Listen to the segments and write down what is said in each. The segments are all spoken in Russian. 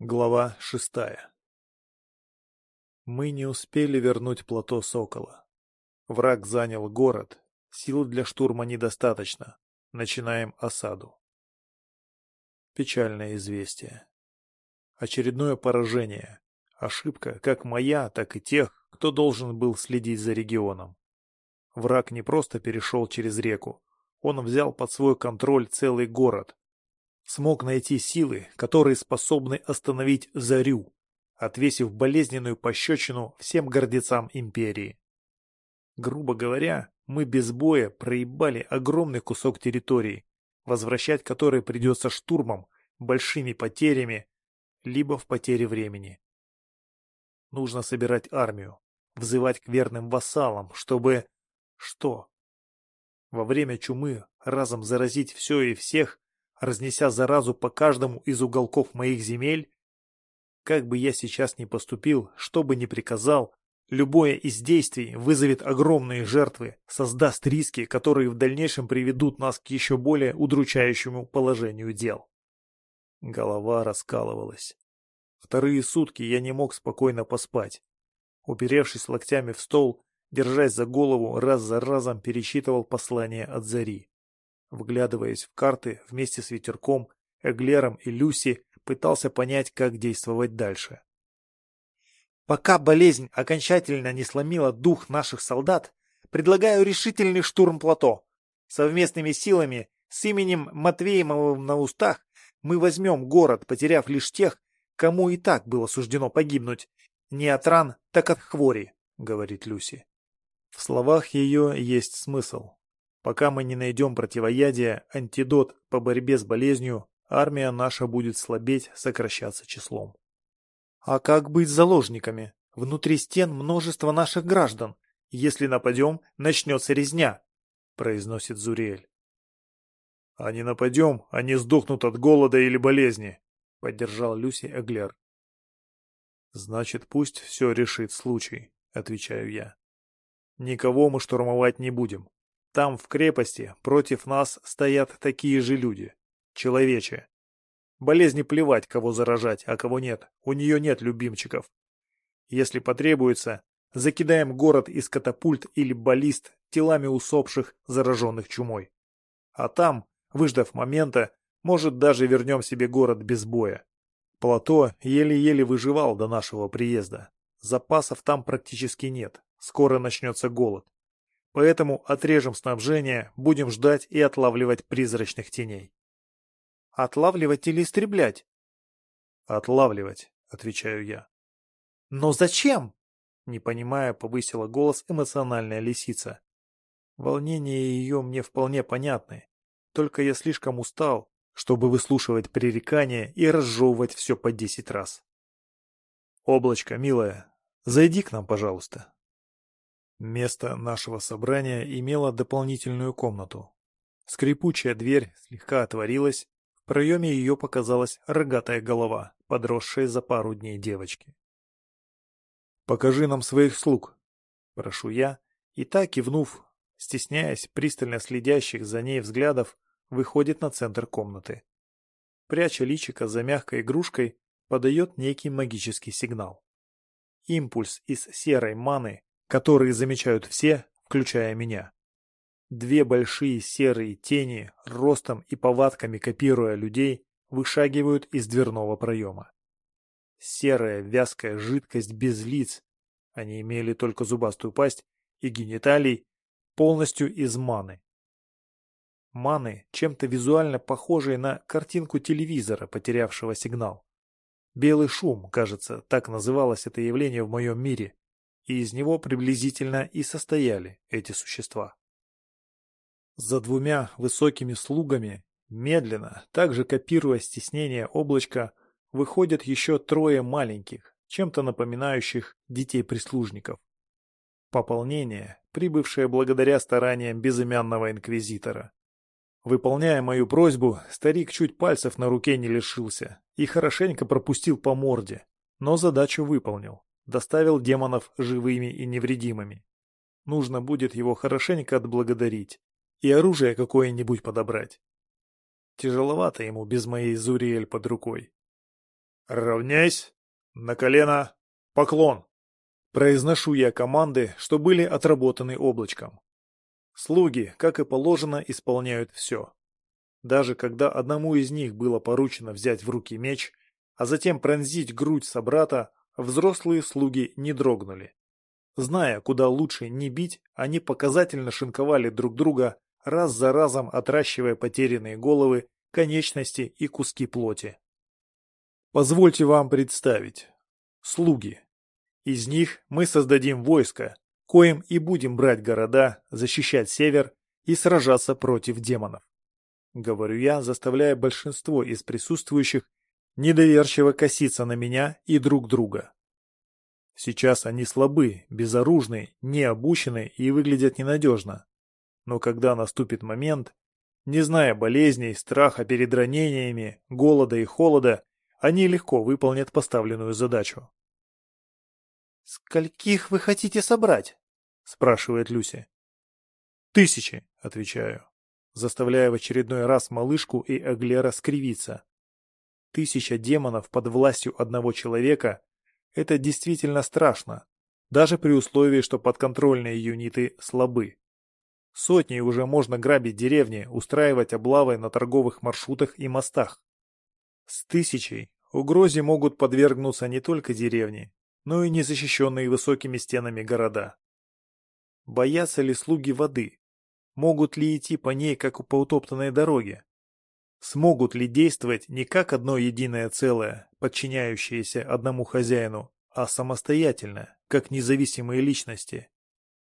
Глава шестая Мы не успели вернуть плато Сокола. Враг занял город, сил для штурма недостаточно. Начинаем осаду. Печальное известие. Очередное поражение. Ошибка как моя, так и тех, кто должен был следить за регионом. Враг не просто перешел через реку, он взял под свой контроль целый город, смог найти силы, которые способны остановить Зарю, отвесив болезненную пощечину всем гордецам империи. Грубо говоря, мы без боя проебали огромный кусок территории, возвращать который придется штурмом, большими потерями, либо в потере времени. Нужно собирать армию, взывать к верным вассалам, чтобы... Что? Во время чумы разом заразить все и всех, разнеся заразу по каждому из уголков моих земель? Как бы я сейчас ни поступил, что бы ни приказал, любое из действий вызовет огромные жертвы, создаст риски, которые в дальнейшем приведут нас к еще более удручающему положению дел. Голова раскалывалась. Вторые сутки я не мог спокойно поспать. Уперевшись локтями в стол, держась за голову, раз за разом пересчитывал послание от Зари. Вглядываясь в карты вместе с Ветерком, Эглером и Люси, пытался понять, как действовать дальше. Пока болезнь окончательно не сломила дух наших солдат, предлагаю решительный штурм плато. Совместными силами, с именем Матвеемовым на устах, мы возьмем город, потеряв лишь тех, кому и так было суждено погибнуть. Не от ран, так от хвори, — говорит Люси. В словах ее есть смысл. Пока мы не найдем противоядия, антидот по борьбе с болезнью, армия наша будет слабеть, сокращаться числом. А как быть с заложниками? Внутри стен множество наших граждан. Если нападем, начнется резня, — произносит Зуриэль. — А не нападем, они сдохнут от голода или болезни, — поддержал Люси Эглер. — Значит, пусть все решит случай, — отвечаю я. Никого мы штурмовать не будем. Там, в крепости, против нас стоят такие же люди. Человече. Болезни плевать, кого заражать, а кого нет. У нее нет любимчиков. Если потребуется, закидаем город из катапульт или баллист телами усопших, зараженных чумой. А там, выждав момента, может даже вернем себе город без боя. Плато еле-еле выживал до нашего приезда. Запасов там практически нет. Скоро начнется голод. Поэтому отрежем снабжение, будем ждать и отлавливать призрачных теней. Отлавливать или истреблять? Отлавливать, отвечаю я. Но зачем? Не понимая, повысила голос эмоциональная лисица. Волнения ее мне вполне понятны. Только я слишком устал, чтобы выслушивать пререкания и разжевывать все по десять раз. Облачко, милая, зайди к нам, пожалуйста. Место нашего собрания имело дополнительную комнату. Скрипучая дверь слегка отворилась, в проеме ее показалась рогатая голова, подросшая за пару дней девочки. «Покажи нам своих слуг», — прошу я, и так, кивнув, стесняясь пристально следящих за ней взглядов, выходит на центр комнаты. Пряча личико за мягкой игрушкой, подает некий магический сигнал. Импульс из серой маны которые замечают все, включая меня. Две большие серые тени, ростом и повадками копируя людей, вышагивают из дверного проема. Серая вязкая жидкость без лиц, они имели только зубастую пасть, и гениталий, полностью из маны. Маны, чем-то визуально похожие на картинку телевизора, потерявшего сигнал. Белый шум, кажется, так называлось это явление в моем мире и из него приблизительно и состояли эти существа. За двумя высокими слугами, медленно, также копируя стеснение облачка, выходят еще трое маленьких, чем-то напоминающих детей-прислужников. Пополнение, прибывшее благодаря стараниям безымянного инквизитора. Выполняя мою просьбу, старик чуть пальцев на руке не лишился и хорошенько пропустил по морде, но задачу выполнил доставил демонов живыми и невредимыми. Нужно будет его хорошенько отблагодарить и оружие какое-нибудь подобрать. Тяжеловато ему без моей Зуриэль под рукой. «Равняйсь! На колено! Поклон!» Произношу я команды, что были отработаны облачком. Слуги, как и положено, исполняют все. Даже когда одному из них было поручено взять в руки меч, а затем пронзить грудь собрата, взрослые слуги не дрогнули. Зная, куда лучше не бить, они показательно шинковали друг друга, раз за разом отращивая потерянные головы, конечности и куски плоти. Позвольте вам представить. Слуги. Из них мы создадим войско, коим и будем брать города, защищать север и сражаться против демонов. Говорю я, заставляя большинство из присутствующих недоверчиво коситься на меня и друг друга. Сейчас они слабы, безоружны, необучены и выглядят ненадежно. Но когда наступит момент, не зная болезней, страха перед ранениями, голода и холода, они легко выполнят поставленную задачу. «Скольких вы хотите собрать?» — спрашивает Люси. «Тысячи», — отвечаю, заставляя в очередной раз малышку и Аглера скривиться. Тысяча демонов под властью одного человека — это действительно страшно, даже при условии, что подконтрольные юниты слабы. Сотней уже можно грабить деревни, устраивать облавы на торговых маршрутах и мостах. С тысячей угрозе могут подвергнуться не только деревни, но и незащищенные высокими стенами города. Боятся ли слуги воды? Могут ли идти по ней, как по утоптанной дороге? Смогут ли действовать не как одно единое целое, подчиняющееся одному хозяину, а самостоятельно, как независимые личности?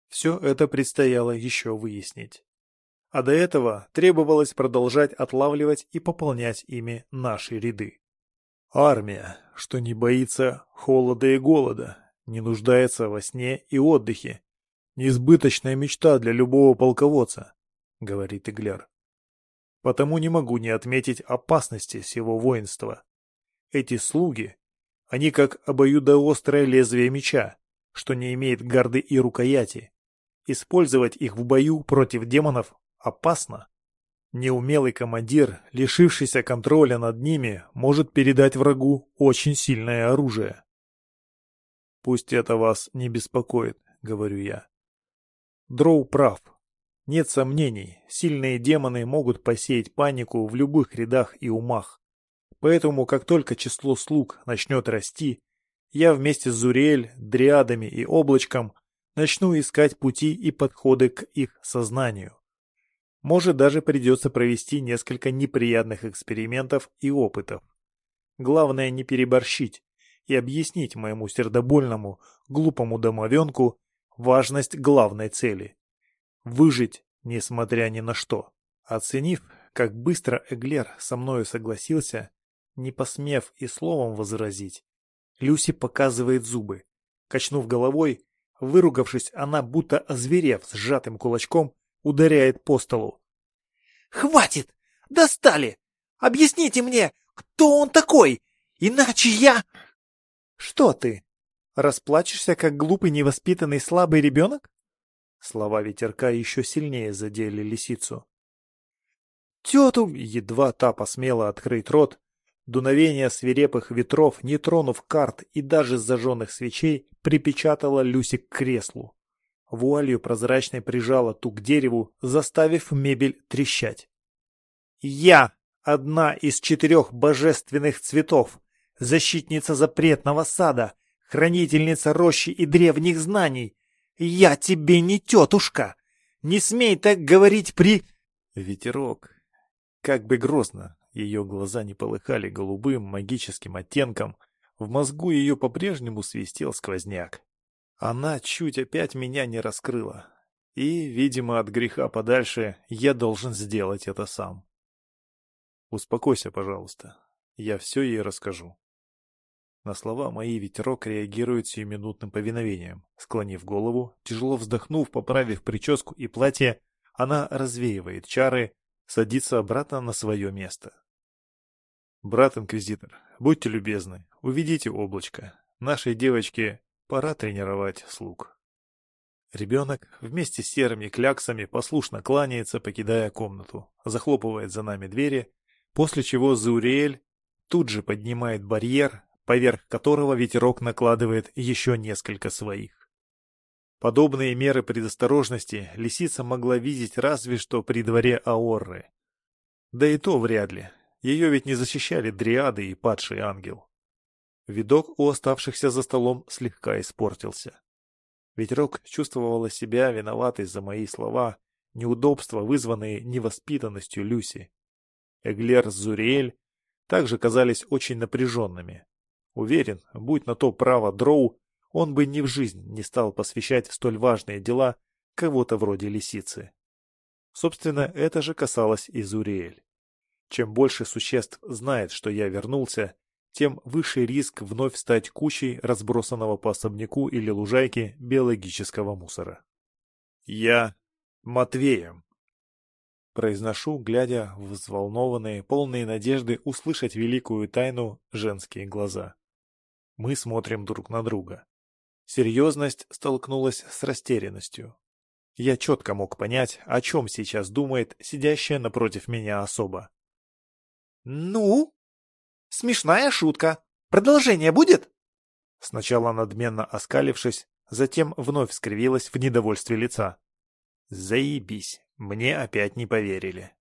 Все это предстояло еще выяснить. А до этого требовалось продолжать отлавливать и пополнять ими наши ряды. Армия, что не боится холода и голода, не нуждается во сне и отдыхе. Несбыточная мечта для любого полководца, говорит Игляр. Потому не могу не отметить опасности всего воинства. Эти слуги, они как обоюдоострое лезвие меча, что не имеет гарды и рукояти, Использовать их в бою против демонов опасно. Неумелый командир, лишившийся контроля над ними, может передать врагу очень сильное оружие. «Пусть это вас не беспокоит», — говорю я. Дроу прав. Нет сомнений, сильные демоны могут посеять панику в любых рядах и умах. Поэтому, как только число слуг начнет расти, я вместе с Зуриэль, Дриадами и Облачком начну искать пути и подходы к их сознанию. Может, даже придется провести несколько неприятных экспериментов и опытов. Главное не переборщить и объяснить моему сердобольному, глупому домовенку важность главной цели – выжить, несмотря ни на что. Оценив, как быстро Эглер со мною согласился, не посмев и словом возразить, Люси показывает зубы. Качнув головой, Выругавшись, она, будто озверев сжатым кулачком, ударяет по столу. «Хватит! Достали! Объясните мне, кто он такой! Иначе я...» «Что ты? Расплачешься, как глупый, невоспитанный, слабый ребенок?» Слова ветерка еще сильнее задели лисицу. Тету, едва та посмела открыть рот, Дуновение свирепых ветров, не тронув карт и даже зажженных свечей, припечатало Люси к креслу. Вуалью прозрачной прижала ту к дереву, заставив мебель трещать. «Я одна из четырех божественных цветов, защитница запретного сада, хранительница рощи и древних знаний. Я тебе не тетушка! Не смей так говорить при...» Ветерок. Как бы грозно, ее глаза не полыхали голубым магическим оттенком, в мозгу ее по-прежнему свистел сквозняк. Она чуть опять меня не раскрыла. И, видимо, от греха подальше я должен сделать это сам. Успокойся, пожалуйста. Я все ей расскажу. На слова мои ветерок реагирует сиюминутным повиновением. Склонив голову, тяжело вздохнув, поправив прическу и платье, она развеивает чары, садится обратно на свое место. «Брат-инквизитор, будьте любезны, уведите облачко. Нашей девочке пора тренировать слуг». Ребенок вместе с серыми кляксами послушно кланяется, покидая комнату, захлопывает за нами двери, после чего Зауриэль, тут же поднимает барьер, поверх которого ветерок накладывает еще несколько своих. Подобные меры предосторожности лисица могла видеть разве что при дворе Аорры. Да и то вряд ли. Ее ведь не защищали дриады и падший ангел. Видок у оставшихся за столом слегка испортился. Ветерок чувствовала себя виноватой за мои слова, неудобства, вызванные невоспитанностью Люси. Эглер с Зуриэль также казались очень напряженными. Уверен, будь на то право Дроу, он бы ни в жизнь не стал посвящать в столь важные дела кого-то вроде лисицы. Собственно, это же касалось и Зуриэль. Чем больше существ знает, что я вернулся, тем выше риск вновь стать кучей разбросанного по особняку или лужайке биологического мусора. Я Матвеем. Произношу, глядя в взволнованные, полные надежды услышать великую тайну женские глаза. Мы смотрим друг на друга. Серьезность столкнулась с растерянностью. Я четко мог понять, о чем сейчас думает сидящая напротив меня особа. «Ну? Смешная шутка. Продолжение будет?» Сначала надменно оскалившись, затем вновь скривилась в недовольстве лица. «Заебись, мне опять не поверили».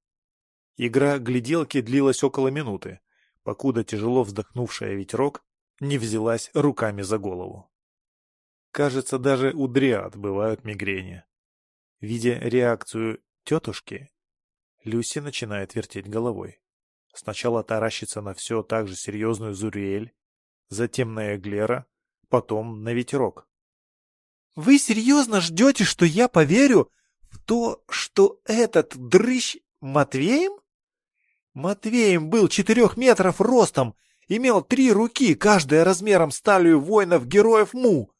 Игра гляделки длилась около минуты, покуда тяжело вздохнувшая ветерок не взялась руками за голову. Кажется, даже у дриад бывают мигрени. Видя реакцию тетушки, Люси начинает вертеть головой. Сначала таращится на все так же серьезную Зуриэль, затем на Эглера, потом на ветерок. «Вы серьезно ждете, что я поверю в то, что этот дрыщ Матвеем?» Матвеем был четырех метров ростом, имел три руки, каждая размером с талию воинов-героев Му.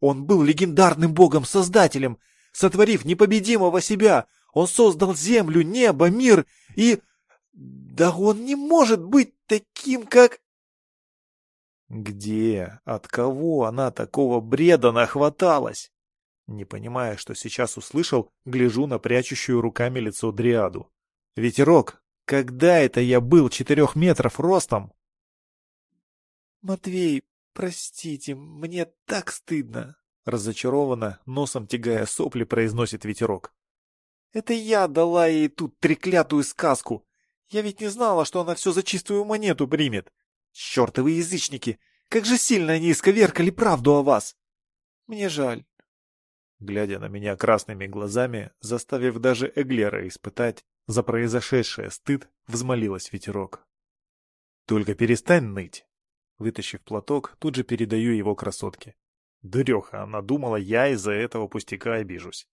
Он был легендарным богом-создателем. Сотворив непобедимого себя, он создал землю, небо, мир и... Да он не может быть таким, как... Где, от кого она такого бреда нахваталась? Не понимая, что сейчас услышал, гляжу на прячущую руками лицо Дриаду. Ветерок, когда это я был четырех метров ростом? Матвей, «Простите, мне так стыдно!» Разочарованно, носом тягая сопли, произносит ветерок. «Это я дала ей тут треклятую сказку! Я ведь не знала, что она все за чистую монету примет! Чертовы язычники! Как же сильно они исковеркали правду о вас! Мне жаль!» Глядя на меня красными глазами, заставив даже Эглера испытать за произошедшее стыд, взмолилась ветерок. «Только перестань ныть!» Вытащив платок, тут же передаю его красотке. Дуреха, она думала, я из-за этого пустяка обижусь.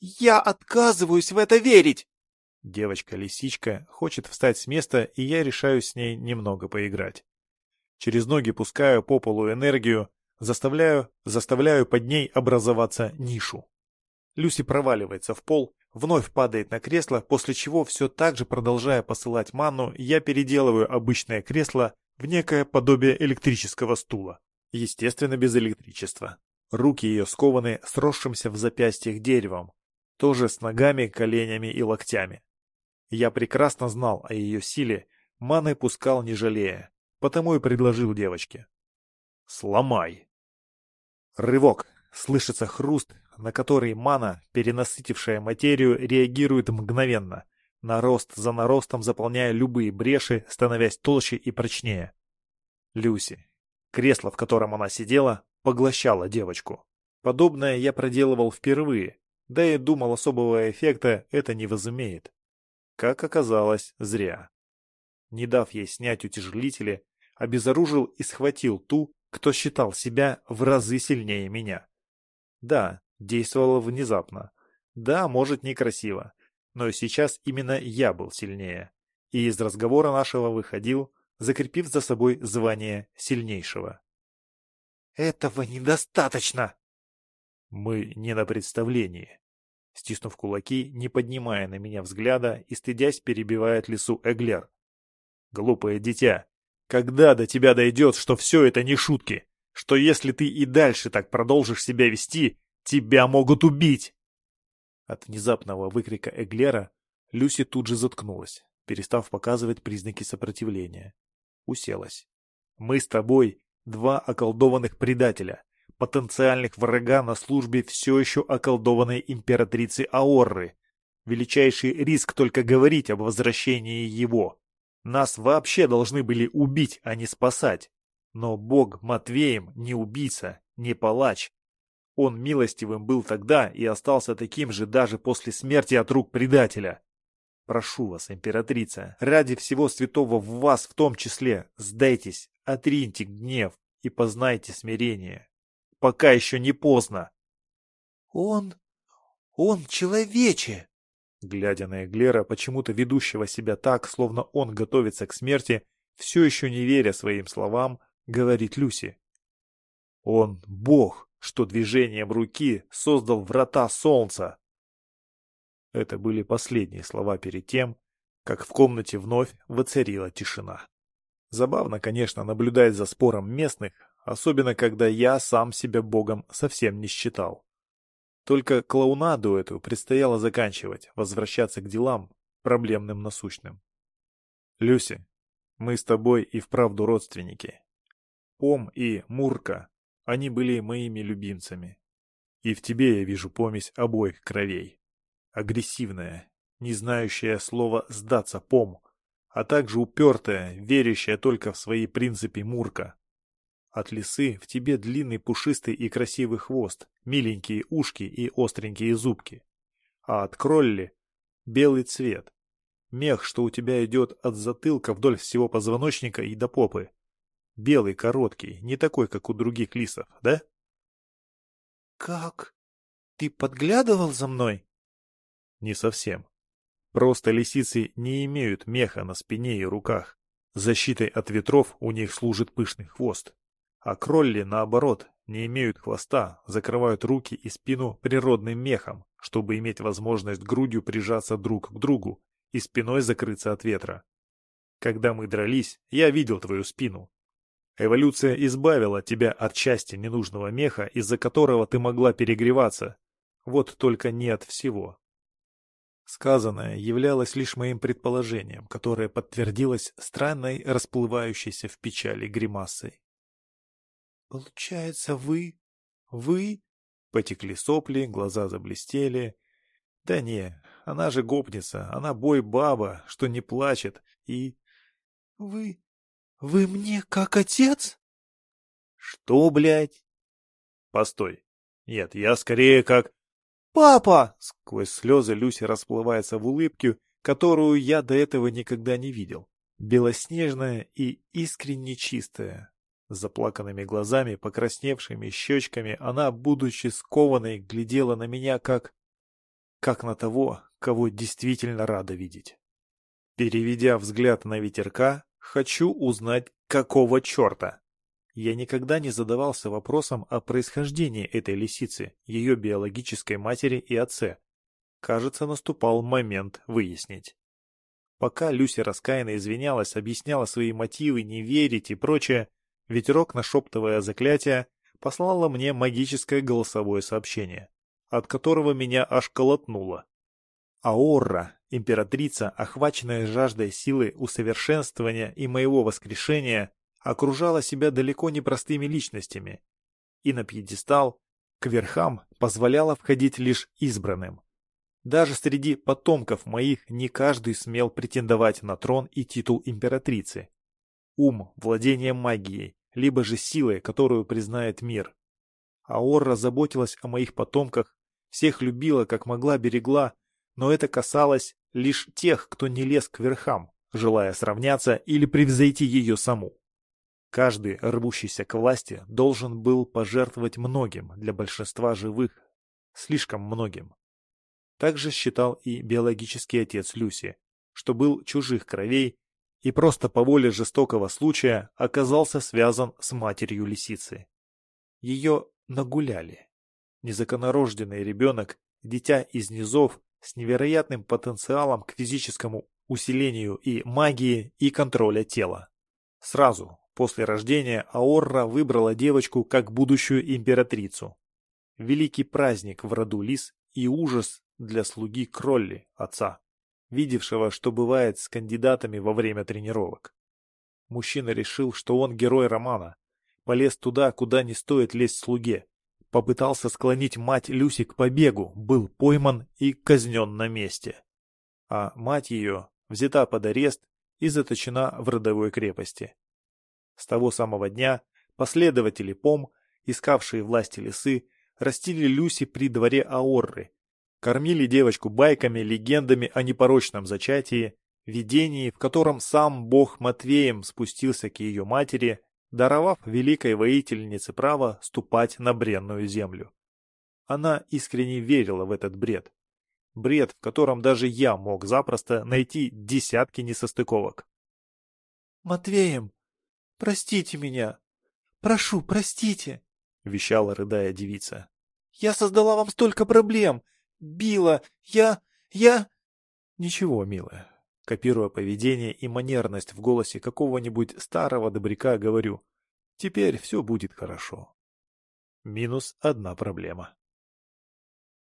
«Я отказываюсь в это верить!» Девочка-лисичка хочет встать с места, и я решаю с ней немного поиграть. Через ноги пускаю по полу энергию, заставляю, заставляю под ней образоваться нишу. Люси проваливается в пол, вновь падает на кресло, после чего все так же продолжая посылать манну, я переделываю обычное кресло в некое подобие электрического стула. Естественно, без электричества. Руки ее скованы сросшимся в запястьях деревом, тоже с ногами, коленями и локтями. Я прекрасно знал о ее силе, маны пускал не жалея, потому и предложил девочке. «Сломай!» Рывок. Слышится хруст, на который мана, перенасытившая материю, реагирует мгновенно нарост за наростом заполняя любые бреши, становясь толще и прочнее. Люси. Кресло, в котором она сидела, поглощало девочку. Подобное я проделывал впервые, да и думал, особого эффекта это не возымеет. Как оказалось, зря. Не дав ей снять утяжелители, обезоружил и схватил ту, кто считал себя в разы сильнее меня. Да, действовало внезапно. Да, может, некрасиво но сейчас именно я был сильнее, и из разговора нашего выходил, закрепив за собой звание сильнейшего. «Этого недостаточно!» «Мы не на представлении», стиснув кулаки, не поднимая на меня взгляда и стыдясь, перебивает лесу Эглер. «Глупое дитя, когда до тебя дойдет, что все это не шутки, что если ты и дальше так продолжишь себя вести, тебя могут убить!» От внезапного выкрика Эглера Люси тут же заткнулась, перестав показывать признаки сопротивления. уселась. Мы с тобой два околдованных предателя, потенциальных врага на службе все еще околдованной императрицы Аорры. Величайший риск только говорить об возвращении его. Нас вообще должны были убить, а не спасать. Но бог Матвеем не убийца, не палач. Он милостивым был тогда и остался таким же даже после смерти от рук предателя. Прошу вас, императрица, ради всего святого в вас в том числе, сдайтесь, отриньте гнев и познайте смирение. Пока еще не поздно. Он... он человече! Глядя на Эглера, почему-то ведущего себя так, словно он готовится к смерти, все еще не веря своим словам, говорит Люси. Он бог, что движением руки создал врата солнца. Это были последние слова перед тем, как в комнате вновь воцарила тишина. Забавно, конечно, наблюдать за спором местных, особенно когда я сам себя богом совсем не считал. Только клоунаду эту предстояло заканчивать, возвращаться к делам, проблемным насущным. Люси, мы с тобой и вправду родственники. Пом и Мурка, они были моими любимцами. И в тебе я вижу помесь обоих кровей. Агрессивная, не знающая слова «сдаться» Пом, а также упертая, верящая только в свои принципы Мурка. От лисы в тебе длинный пушистый и красивый хвост, миленькие ушки и остренькие зубки. А от кролли — белый цвет. Мех, что у тебя идет от затылка вдоль всего позвоночника и до попы. Белый, короткий, не такой, как у других лисов, да? «Как? Ты подглядывал за мной?» «Не совсем. Просто лисицы не имеют меха на спине и руках. Защитой от ветров у них служит пышный хвост. А кролли, наоборот, не имеют хвоста, закрывают руки и спину природным мехом, чтобы иметь возможность грудью прижаться друг к другу и спиной закрыться от ветра. Когда мы дрались, я видел твою спину. Эволюция избавила тебя от части ненужного меха, из-за которого ты могла перегреваться. Вот только не от всего. Сказанное являлось лишь моим предположением, которое подтвердилось странной расплывающейся в печали гримасой. «Получается, вы... вы...» Потекли сопли, глаза заблестели. «Да не, она же гопница, она бой-баба, что не плачет, и...» «Вы... вы мне как отец?» «Что, блядь?» «Постой. Нет, я скорее как...» «Папа!» Сквозь слезы Люся расплывается в улыбке, которую я до этого никогда не видел. Белоснежная и искренне чистая, с заплаканными глазами, покрасневшими щечками, она, будучи скованной, глядела на меня как... как на того, кого действительно рада видеть. Переведя взгляд на ветерка, хочу узнать, какого черта. Я никогда не задавался вопросом о происхождении этой лисицы, ее биологической матери и отце. Кажется, наступал момент выяснить. Пока Люся раскаянно извинялась, объясняла свои мотивы, не верить и прочее, Ветерок, нашептывая заклятие, послала мне магическое голосовое сообщение, от которого меня аж колотнуло. Аорра, императрица, охваченная жаждой силы усовершенствования и моего воскрешения, окружала себя далеко не простыми личностями, и на пьедестал, к верхам, позволяла входить лишь избранным. Даже среди потомков моих не каждый смел претендовать на трон и титул императрицы ум, владение магией, либо же силой, которую признает мир. Аорра заботилась о моих потомках, всех любила, как могла, берегла, но это касалось лишь тех, кто не лез к верхам, желая сравняться или превзойти ее саму. Каждый, рвущийся к власти, должен был пожертвовать многим для большинства живых, слишком многим. Также считал и биологический отец Люси, что был чужих кровей и просто по воле жестокого случая оказался связан с матерью лисицы. Ее нагуляли. Незаконорожденный ребенок, дитя из низов, с невероятным потенциалом к физическому усилению и магии, и контроля тела. Сразу, после рождения, Аорра выбрала девочку как будущую императрицу. Великий праздник в роду лис и ужас для слуги Кролли, отца видевшего, что бывает с кандидатами во время тренировок. Мужчина решил, что он герой романа. Полез туда, куда не стоит лезть слуге. Попытался склонить мать Люси к побегу, был пойман и казнен на месте. А мать ее взята под арест и заточена в родовой крепости. С того самого дня последователи ПОМ, искавшие власти лисы, растили Люси при дворе Аорры, кормили девочку байками, легендами о непорочном зачатии, видении, в котором сам бог Матвеем спустился к ее матери даровав великой воительнице право ступать на бренную землю. Она искренне верила в этот бред. Бред, в котором даже я мог запросто найти десятки несостыковок. «Матвеем, простите меня! Прошу, простите!» — вещала, рыдая девица. «Я создала вам столько проблем! Била! Я... я...» «Ничего, милая, Копируя поведение и манерность в голосе какого-нибудь старого добряка, говорю, теперь все будет хорошо. Минус одна проблема.